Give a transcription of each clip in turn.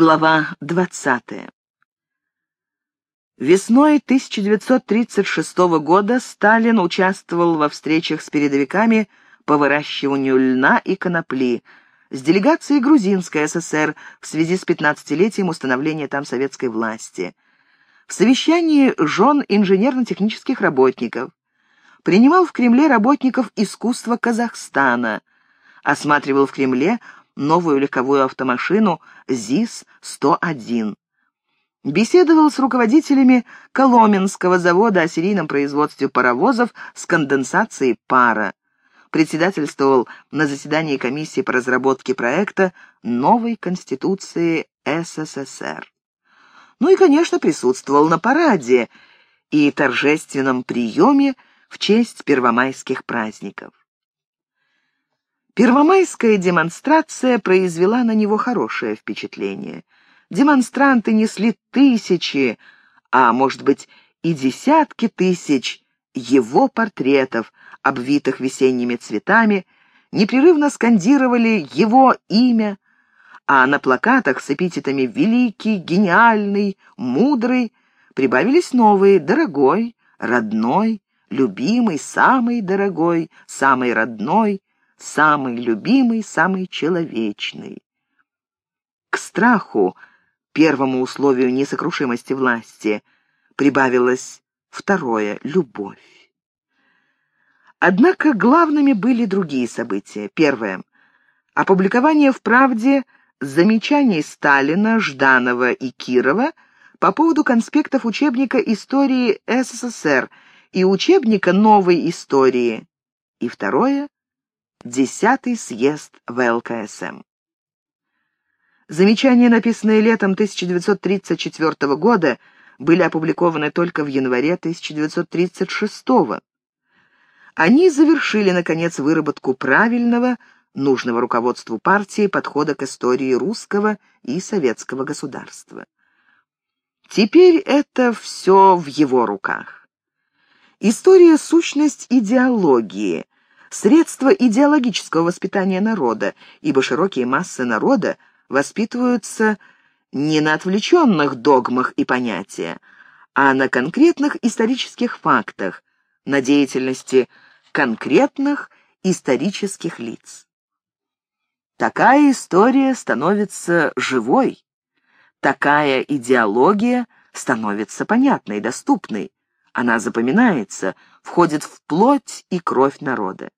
Глава 20. Весной 1936 года Сталин участвовал во встречах с передовиками по выращиванию льна и конопли с делегацией Грузинской ССР в связи с 15-летием установления там советской власти. В совещании жен инженерно-технических работников. Принимал в Кремле работников искусства Казахстана. Осматривал в Кремле новую легковую автомашину ЗИС-101. Беседовал с руководителями Коломенского завода о серийном производстве паровозов с конденсацией пара. Председательствовал на заседании комиссии по разработке проекта новой Конституции СССР. Ну и, конечно, присутствовал на параде и торжественном приеме в честь первомайских праздников. Первомайская демонстрация произвела на него хорошее впечатление. Демонстранты несли тысячи, а может быть и десятки тысяч его портретов, обвитых весенними цветами, непрерывно скандировали его имя, а на плакатах с эпитетами «великий», «гениальный», «мудрый» прибавились новые «дорогой», «родной», «любимый», «самый дорогой», «самый родной», самый любимый, самый человечный. К страху, первому условию несокрушимости власти, прибавилось второе — любовь. Однако главными были другие события. Первое — опубликование в «Правде» замечаний Сталина, Жданова и Кирова по поводу конспектов учебника истории СССР и учебника новой истории. И второе Десятый съезд ВЛКСМ. Замечания, написанные летом 1934 года, были опубликованы только в январе 1936 года. Они завершили, наконец, выработку правильного, нужного руководству партии подхода к истории русского и советского государства. Теперь это все в его руках. История — сущность идеологии, средство идеологического воспитания народа, ибо широкие массы народа воспитываются не на отвлеченных догмах и понятиях, а на конкретных исторических фактах, на деятельности конкретных исторических лиц. Такая история становится живой, такая идеология становится понятной, доступной, она запоминается, входит в плоть и кровь народа.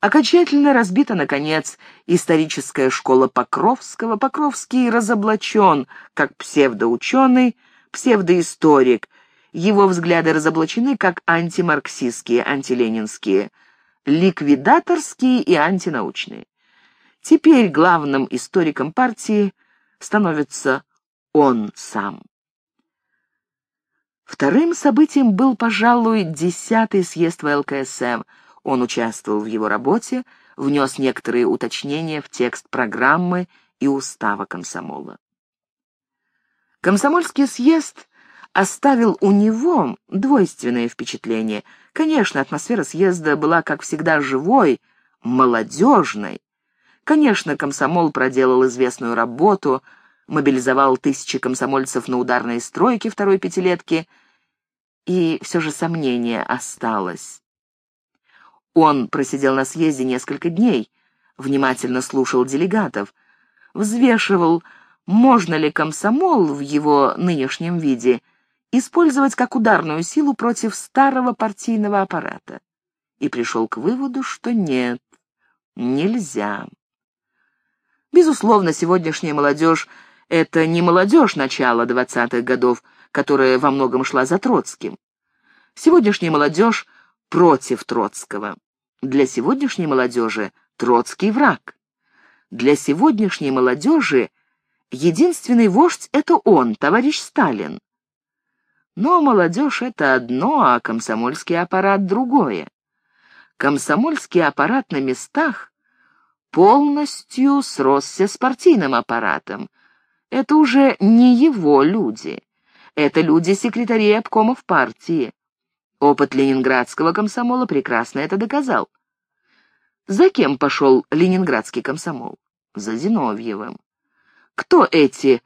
Окончательно разбита, наконец, историческая школа Покровского. Покровский разоблачен как псевдоученый, псевдоисторик. Его взгляды разоблачены как антимарксистские, антиленинские, ликвидаторские и антинаучные. Теперь главным историком партии становится он сам. Вторым событием был, пожалуй, десятый съезд ВЛКСМ – он участвовал в его работе, внес некоторые уточнения в текст программы и устава комсомола. Комсомольский съезд оставил у него двойственное впечатление. Конечно, атмосфера съезда была, как всегда, живой, молодежной. Конечно, комсомол проделал известную работу, мобилизовал тысячи комсомольцев на ударные стройки второй пятилетки, и все же сомнение осталось. Он просидел на съезде несколько дней, внимательно слушал делегатов, взвешивал, можно ли комсомол в его нынешнем виде использовать как ударную силу против старого партийного аппарата. И пришел к выводу, что нет, нельзя. Безусловно, сегодняшняя молодежь — это не молодежь начала двадцатых годов, которая во многом шла за Троцким. Сегодняшняя молодежь против Троцкого. Для сегодняшней молодежи Троцкий враг. Для сегодняшней молодежи единственный вождь — это он, товарищ Сталин. Но молодежь — это одно, а комсомольский аппарат — другое. Комсомольский аппарат на местах полностью сросся с партийным аппаратом. Это уже не его люди. Это люди секретарей обкомов партии. Опыт ленинградского комсомола прекрасно это доказал. За кем пошел ленинградский комсомол? За Зиновьевым. Кто эти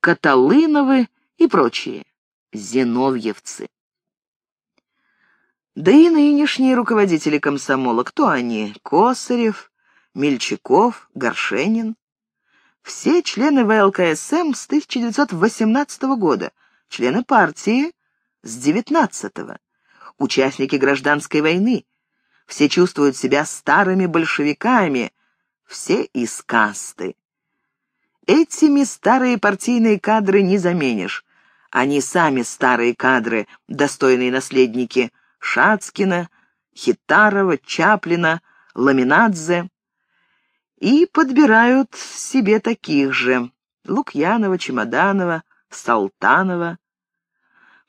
Каталыновы и прочие? Зиновьевцы. Да и нынешние руководители комсомола, кто они? Косарев, Мельчаков, Горшенин. Все члены ВЛКСМ с 1918 года, члены партии с 19 -го, участники гражданской войны. Все чувствуют себя старыми большевиками, все из касты. Этими старые партийные кадры не заменишь. Они сами старые кадры, достойные наследники Шацкина, Хитарова, Чаплина, Ламинадзе. И подбирают себе таких же Лукьянова, Чемоданова, Салтанова.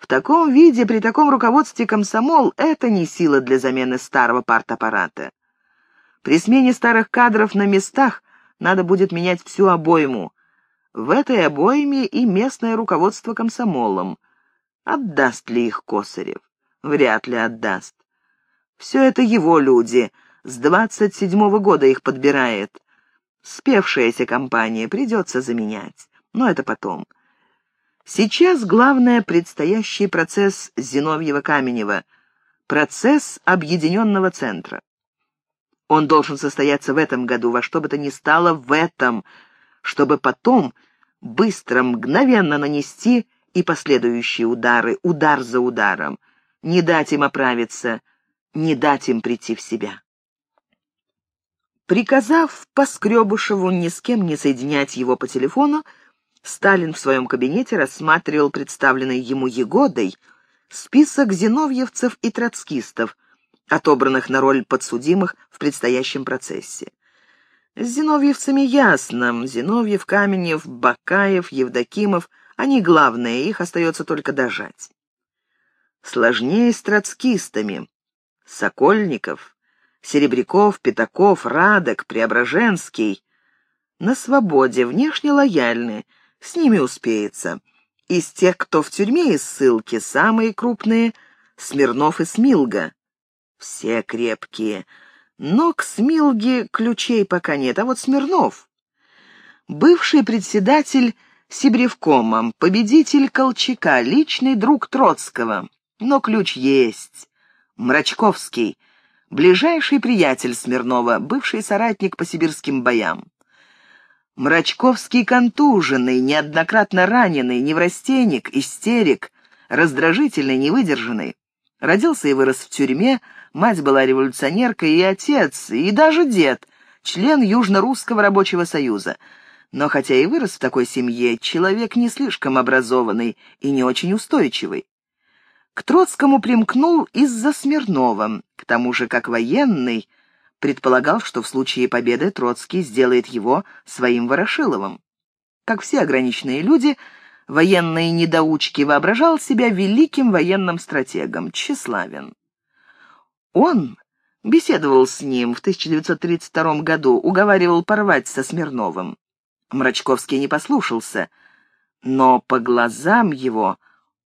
В таком виде, при таком руководстве комсомол — это не сила для замены старого партаппарата. При смене старых кадров на местах надо будет менять всю обойму. В этой обойме и местное руководство комсомолом. Отдаст ли их Косарев? Вряд ли отдаст. Все это его люди. С двадцать седьмого года их подбирает. Спевшаяся компания придется заменять. Но это потом. Сейчас главное предстоящий процесс Зиновьева-Каменева. Процесс объединенного центра. Он должен состояться в этом году, во что бы то ни стало в этом, чтобы потом быстро, мгновенно нанести и последующие удары, удар за ударом не дать им оправиться, не дать им прийти в себя. Приказав Поскребушеву ни с кем не соединять его по телефону, Сталин в своем кабинете рассматривал представленный ему Егодой список зиновьевцев и троцкистов, отобранных на роль подсудимых в предстоящем процессе. С зиновьевцами ясно. Зиновьев, Каменев, Бакаев, Евдокимов — они главные, их остается только дожать. Сложнее с троцкистами. Сокольников, Серебряков, Пятаков, Радок, Преображенский. На свободе, внешне лояльны, с ними успеется. Из тех, кто в тюрьме и ссылке, самые крупные — Смирнов и Смилга. Все крепкие. Но к Смилге ключей пока нет, а вот Смирнов. Бывший председатель Сибревкома, победитель Колчака, личный друг Троцкого. Но ключ есть. Мрачковский, ближайший приятель Смирнова, бывший соратник по сибирским боям. Мрачковский контуженный, неоднократно раненый, неврастенник, истерик, раздражительный, невыдержанный. Родился и вырос в тюрьме, мать была революционеркой, и отец, и даже дед, член Южно-Русского рабочего союза. Но хотя и вырос в такой семье, человек не слишком образованный и не очень устойчивый. К Троцкому примкнул из-за Смирнова, к тому же как военный, предполагал, что в случае победы Троцкий сделает его своим Ворошиловым. Как все ограниченные люди, военные недоучки воображал себя великим военным стратегом, тщеславен. Он беседовал с ним в 1932 году, уговаривал порвать со Смирновым. Мрачковский не послушался, но по глазам его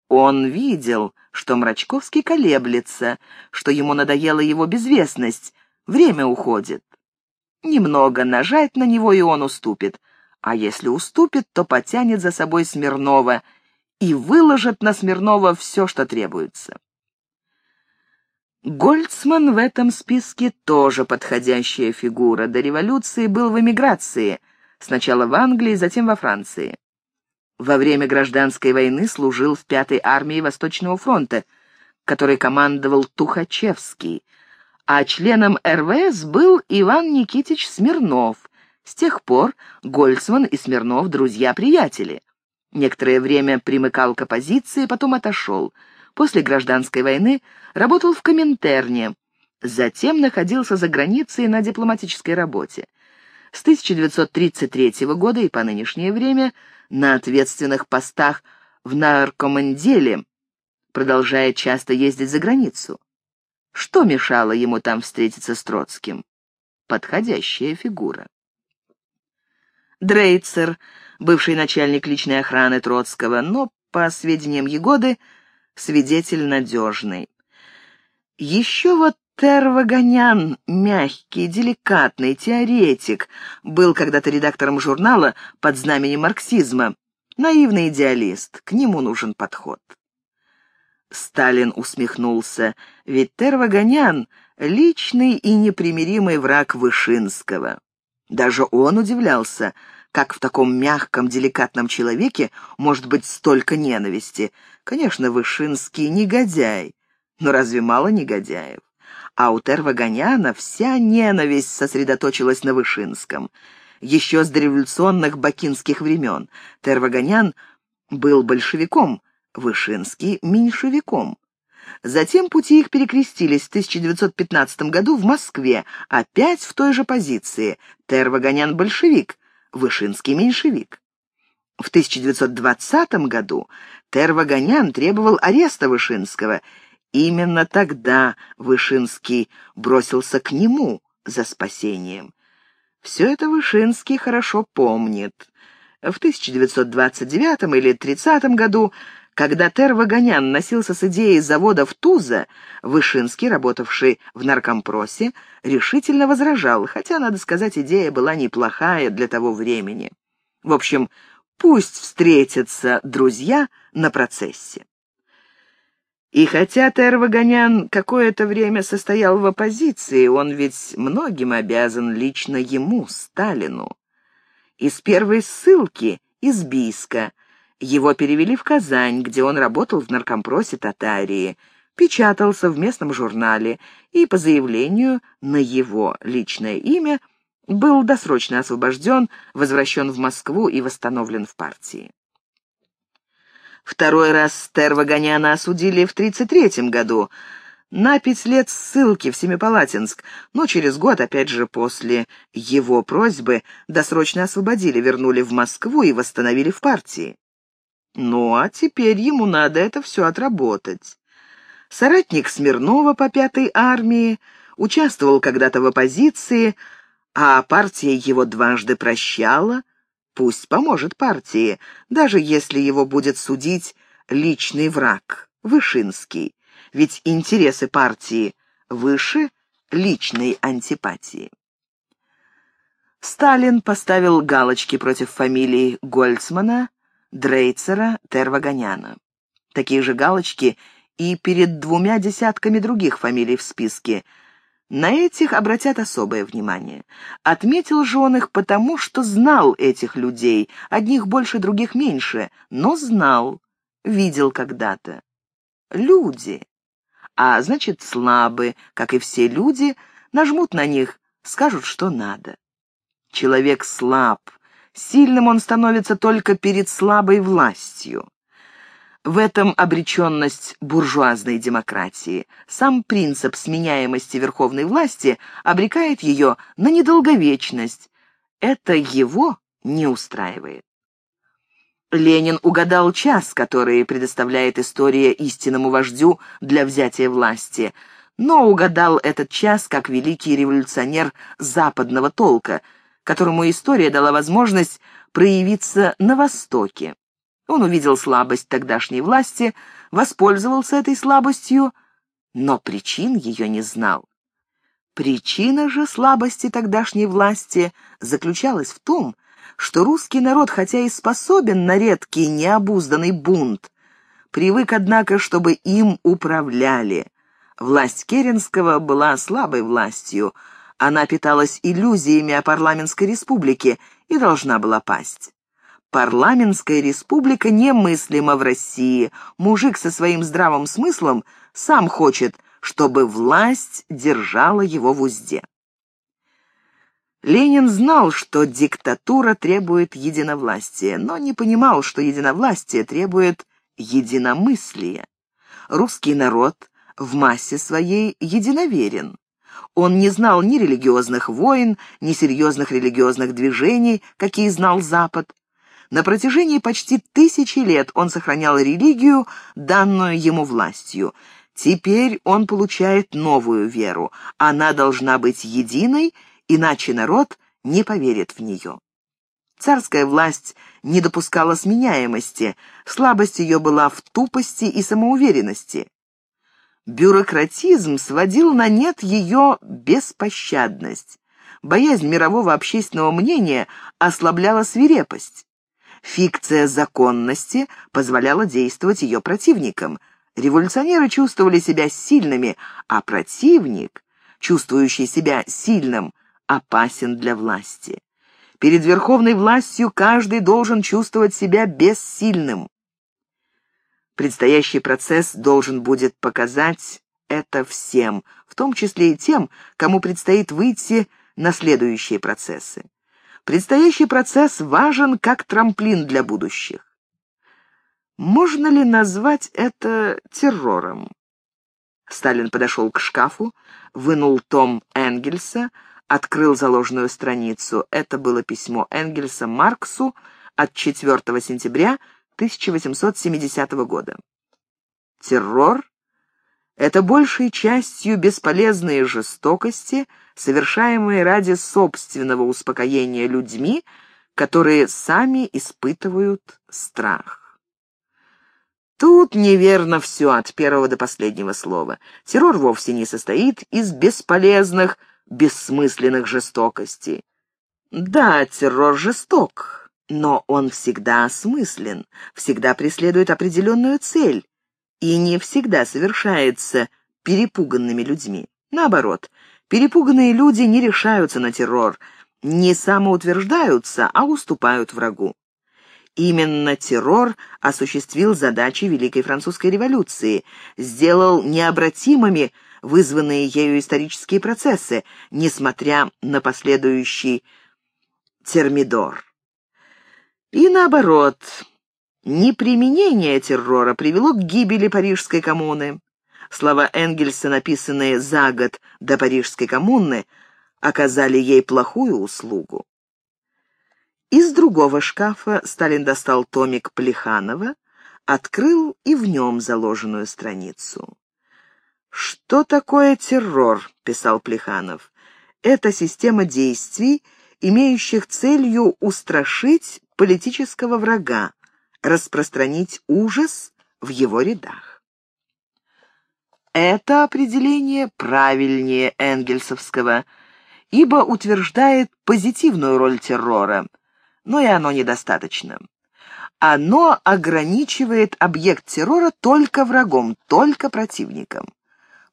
он видел, что Мрачковский колеблется, что ему надоела его безвестность, время уходит. Немного нажать на него, и он уступит. А если уступит, то потянет за собой Смирнова и выложит на Смирнова все, что требуется. Гольцман в этом списке тоже подходящая фигура. До революции был в эмиграции, сначала в Англии, затем во Франции. Во время гражданской войны служил в пятой армии Восточного фронта, который командовал Тухачевский, а членом РВС был Иван Никитич Смирнов. С тех пор Гольцман и Смирнов друзья-приятели. Некоторое время примыкал к оппозиции, потом отошел. После гражданской войны работал в Коминтерне, затем находился за границей на дипломатической работе. С 1933 года и по нынешнее время на ответственных постах в наркоманделе, продолжая часто ездить за границу. Что мешало ему там встретиться с Троцким? Подходящая фигура. Дрейцер, бывший начальник личной охраны Троцкого, но, по сведениям Егоды, свидетель надежный. Еще вот Тервагонян, мягкий, деликатный, теоретик, был когда-то редактором журнала под знаменем марксизма. Наивный идеалист, к нему нужен подход. Сталин усмехнулся, ведь Тервагонян — личный и непримиримый враг Вышинского. Даже он удивлялся, как в таком мягком, деликатном человеке может быть столько ненависти. Конечно, Вышинский негодяй, но разве мало негодяев? А у Тервагоняна вся ненависть сосредоточилась на Вышинском. Еще с дореволюционных бакинских времен Тервагонян был большевиком, Вышинский — меньшевиком. Затем пути их перекрестились в 1915 году в Москве, опять в той же позиции. Тервагонян — большевик, Вышинский — меньшевик. В 1920 году Тервагонян требовал ареста Вышинского. Именно тогда Вышинский бросился к нему за спасением. Все это Вышинский хорошо помнит. В 1929 или 30 году когда Тервагонян носился с идеей завода в Туза, Вышинский, работавший в наркомпросе, решительно возражал, хотя, надо сказать, идея была неплохая для того времени. В общем, пусть встретятся друзья на процессе. И хотя Тервагонян какое-то время состоял в оппозиции, он ведь многим обязан лично ему, Сталину. Из первой ссылки, из Бийска, его перевели в Казань, где он работал в наркомпросе Татарии, печатался в местном журнале и по заявлению на его личное имя был досрочно освобожден, возвращен в Москву и восстановлен в партии. Второй раз Тервагоняна осудили в 1933 году на пять лет ссылки в Семипалатинск, но через год, опять же после его просьбы, досрочно освободили, вернули в Москву и восстановили в партии. Ну, а теперь ему надо это все отработать. Соратник Смирнова по пятой армии, участвовал когда-то в оппозиции, а партия его дважды прощала. Пусть поможет партии, даже если его будет судить личный враг, Вышинский, ведь интересы партии выше личной антипатии. Сталин поставил галочки против фамилий Гольцмана, Дрейцера, Тервагоняна. Такие же галочки и перед двумя десятками других фамилий в списке. На этих обратят особое внимание. Отметил же он их потому, что знал этих людей, одних больше, других меньше, но знал, видел когда-то. Люди. А значит, слабы, как и все люди, нажмут на них, скажут, что надо. Человек слаб, Сильным он становится только перед слабой властью. В этом обреченность буржуазной демократии. Сам принцип сменяемости верховной власти обрекает ее на недолговечность. Это его не устраивает. Ленин угадал час, который предоставляет история истинному вождю для взятия власти, но угадал этот час как великий революционер западного толка — которому история дала возможность проявиться на Востоке. Он увидел слабость тогдашней власти, воспользовался этой слабостью, но причин ее не знал. Причина же слабости тогдашней власти заключалась в том, что русский народ, хотя и способен на редкий необузданный бунт, привык, однако, чтобы им управляли. Власть Керенского была слабой властью, она питалась иллюзиями о парламентской республике и должна была пасть. Парламентская республика немыслима в России. Мужик со своим здравым смыслом сам хочет, чтобы власть держала его в узде. Ленин знал, что диктатура требует единовластия, но не понимал, что единовластие требует единомыслия. Русский народ в массе своей единоверен. Он не знал ни религиозных войн, ни серьезных религиозных движений, какие знал Запад. На протяжении почти тысячи лет он сохранял религию, данную ему властью. Теперь он получает новую веру. Она должна быть единой, иначе народ не поверит в нее. Царская власть не допускала сменяемости, слабость ее была в тупости и самоуверенности. Бюрократизм сводил на нет ее беспощадность. Боязнь мирового общественного мнения ослабляла свирепость. Фикция законности позволяла действовать ее противникам. Революционеры чувствовали себя сильными, а противник, чувствующий себя сильным, опасен для власти. Перед верховной властью каждый должен чувствовать себя бессильным. Предстоящий процесс должен будет показать это всем, в том числе и тем, кому предстоит выйти на следующие процессы. Предстоящий процесс важен как трамплин для будущих. Можно ли назвать это террором? Сталин подошел к шкафу, вынул том Энгельса, открыл заложенную страницу. Это было письмо Энгельса Марксу от 4 сентября 1870 года. Террор — это большей частью бесполезные жестокости, совершаемые ради собственного успокоения людьми, которые сами испытывают страх. Тут неверно все от первого до последнего слова. Террор вовсе не состоит из бесполезных, бессмысленных жестокостей. Да, террор жесток, но он всегда осмыслен, всегда преследует определенную цель и не всегда совершается перепуганными людьми. Наоборот, перепуганные люди не решаются на террор, не самоутверждаются, а уступают врагу. Именно террор осуществил задачи Великой Французской революции, сделал необратимыми вызванные ею исторические процессы, несмотря на последующий термидор. И наоборот, неприменение террора привело к гибели Парижской коммуны. Слова Энгельса, написанные за год до Парижской коммуны, оказали ей плохую услугу. Из другого шкафа Сталин достал томик Плеханова, открыл и в нем заложенную страницу. «Что такое террор?» — писал Плеханов. «Это система действий, имеющих целью устрашить политического врага, распространить ужас в его рядах. Это определение правильнее энгельсовского, ибо утверждает позитивную роль террора, но и оно недостаточно. Оно ограничивает объект террора только врагом, только противником.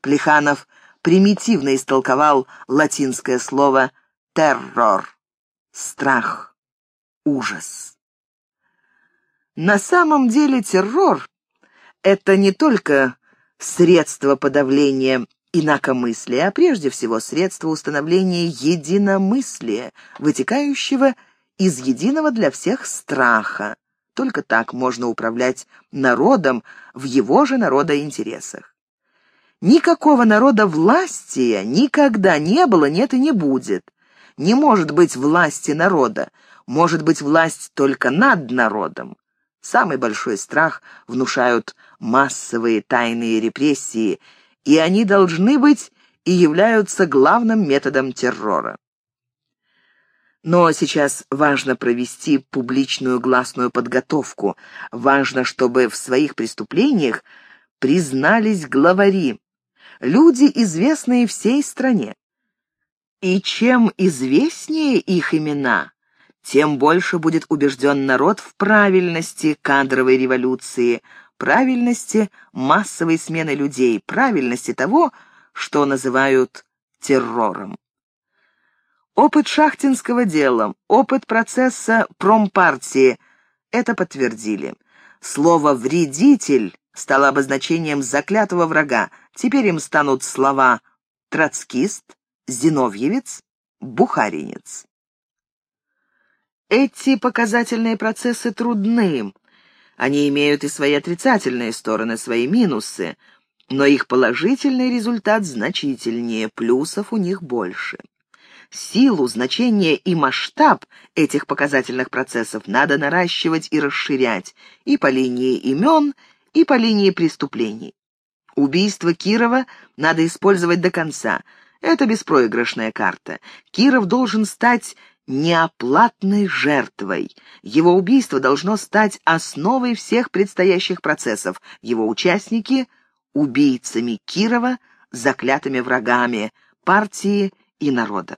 Плеханов примитивно истолковал латинское слово «террор» — страх ужас. На самом деле террор — это не только средство подавления инакомыслия, а прежде всего средство установления единомыслия, вытекающего из единого для всех страха. Только так можно управлять народом в его же народа интересах. Никакого народа власти никогда не было, нет и не будет. Не может быть власти народа, может быть власть только над народом. Самый большой страх внушают массовые тайные репрессии, и они должны быть и являются главным методом террора. Но сейчас важно провести публичную гласную подготовку. Важно, чтобы в своих преступлениях признались главари, люди, известные всей стране. И чем известнее их имена, тем больше будет убежден народ в правильности кадровой революции, правильности массовой смены людей, правильности того, что называют террором. Опыт шахтинского дела, опыт процесса промпартии это подтвердили. Слово «вредитель» стало обозначением заклятого врага. Теперь им станут слова «троцкист», «зиновьевец», «бухаринец». Эти показательные процессы трудны. Они имеют и свои отрицательные стороны, свои минусы, но их положительный результат значительнее, плюсов у них больше. Силу, значение и масштаб этих показательных процессов надо наращивать и расширять и по линии имен, и по линии преступлений. Убийство Кирова надо использовать до конца. Это беспроигрышная карта. Киров должен стать неоплатной жертвой. Его убийство должно стать основой всех предстоящих процессов, его участники убийцами Кирова, заклятыми врагами партии и народа.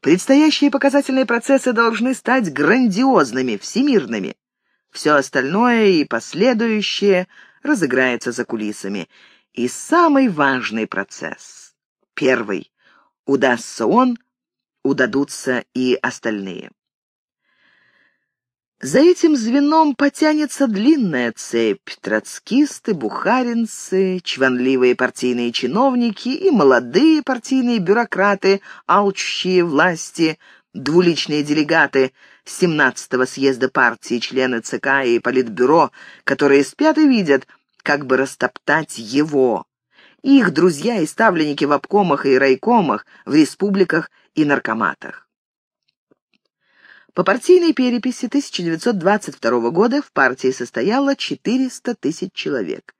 Предстоящие показательные процессы должны стать грандиозными, всемирными. Все остальное и последующее разыграется за кулисами. И самый важный процесс — первый. Удастся он, удадутся и остальные. За этим звеном потянется длинная цепь. Троцкисты, бухаринцы, чванливые партийные чиновники и молодые партийные бюрократы, алчущие власти, двуличные делегаты 17-го съезда партии, члены ЦК и Политбюро, которые спят и видят, как бы растоптать его. Их друзья и ставленники в обкомах и райкомах, в республиках и наркоматах. По партийной переписи 1922 года в партии состояло 400 тысяч человек.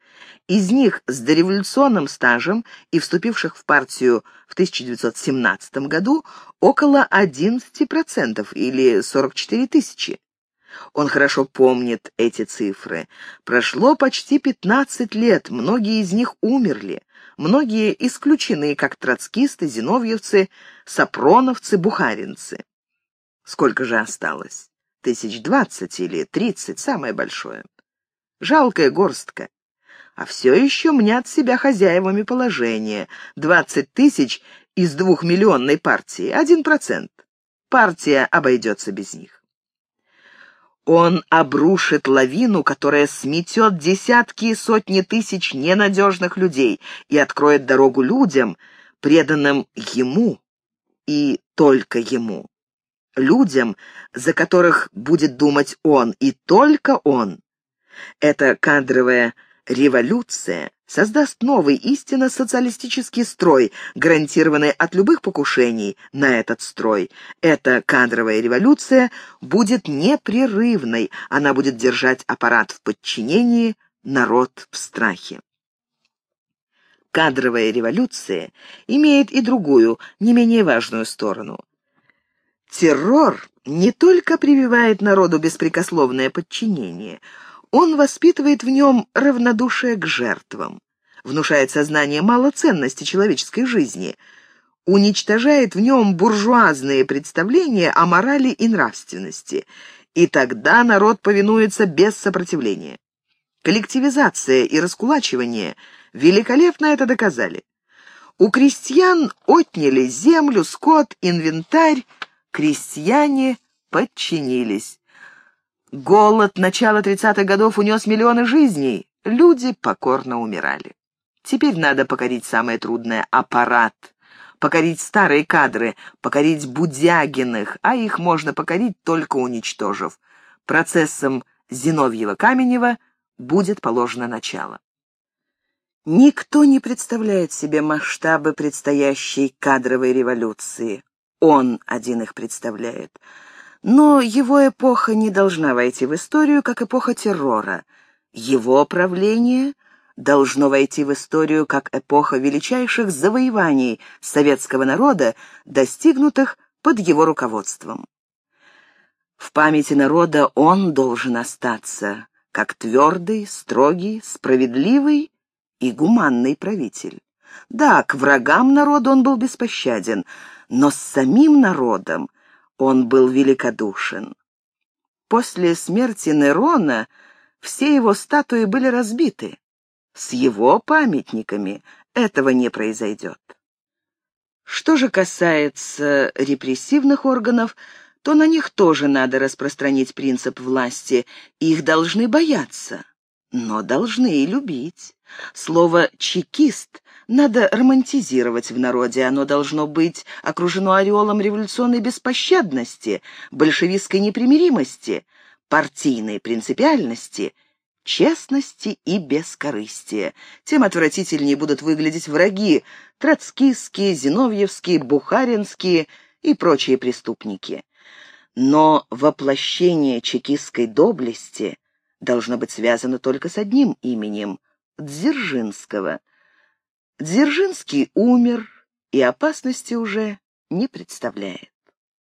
Из них с дореволюционным стажем и вступивших в партию в 1917 году около 11% или 44 тысячи. Он хорошо помнит эти цифры. Прошло почти 15 лет, многие из них умерли. Многие исключены, как троцкисты, зиновьевцы, сапроновцы, бухаринцы. Сколько же осталось? Тысяч двадцать или тридцать, самое большое. Жалкая горстка. А все еще мнят себя хозяевами положения. Двадцать тысяч из двухмиллионной партии, один процент. Партия обойдется без них. Он обрушит лавину, которая сметет десятки и сотни тысяч ненадежных людей и откроет дорогу людям, преданным ему и только ему людям, за которых будет думать он, и только он. Эта кадровая революция создаст новый истинно социалистический строй, гарантированный от любых покушений на этот строй. Эта кадровая революция будет непрерывной, она будет держать аппарат в подчинении, народ в страхе. Кадровая революция имеет и другую, не менее важную сторону. Террор не только прививает народу беспрекословное подчинение, он воспитывает в нем равнодушие к жертвам, внушает сознание малоценности человеческой жизни, уничтожает в нем буржуазные представления о морали и нравственности, и тогда народ повинуется без сопротивления. Коллективизация и раскулачивание великолепно это доказали. У крестьян отняли землю, скот, инвентарь, крестьяне подчинились. Голод начала 30-х годов унес миллионы жизней, люди покорно умирали. Теперь надо покорить самое трудное — аппарат, покорить старые кадры, покорить Будягиных, а их можно покорить только уничтожив. Процессом Зиновьева-Каменева будет положено начало. Никто не представляет себе масштабы предстоящей кадровой революции. Он один их представляет. Но его эпоха не должна войти в историю, как эпоха террора. Его правление должно войти в историю как эпоха величайших завоеваний советского народа, достигнутых под его руководством. В памяти народа он должен остаться как твердый, строгий, справедливый и гуманный правитель. Да, к врагам народа он был беспощаден, но с самим народом он был великодушен. После смерти Нерона все его статуи были разбиты. С его памятниками этого не произойдет. Что же касается репрессивных органов, то на них тоже надо распространить принцип власти, их должны бояться, но должны и любить. Слово «чекист» надо романтизировать в народе, оно должно быть окружено ореолом революционной беспощадности, большевистской непримиримости, партийной принципиальности, честности и бескорыстия. Тем отвратительнее будут выглядеть враги, троцкистские, зиновьевские, бухаринские и прочие преступники. Но воплощение чекистской доблести должно быть связано только с одним именем — Дзержинского — Дзержинский умер и опасности уже не представляет.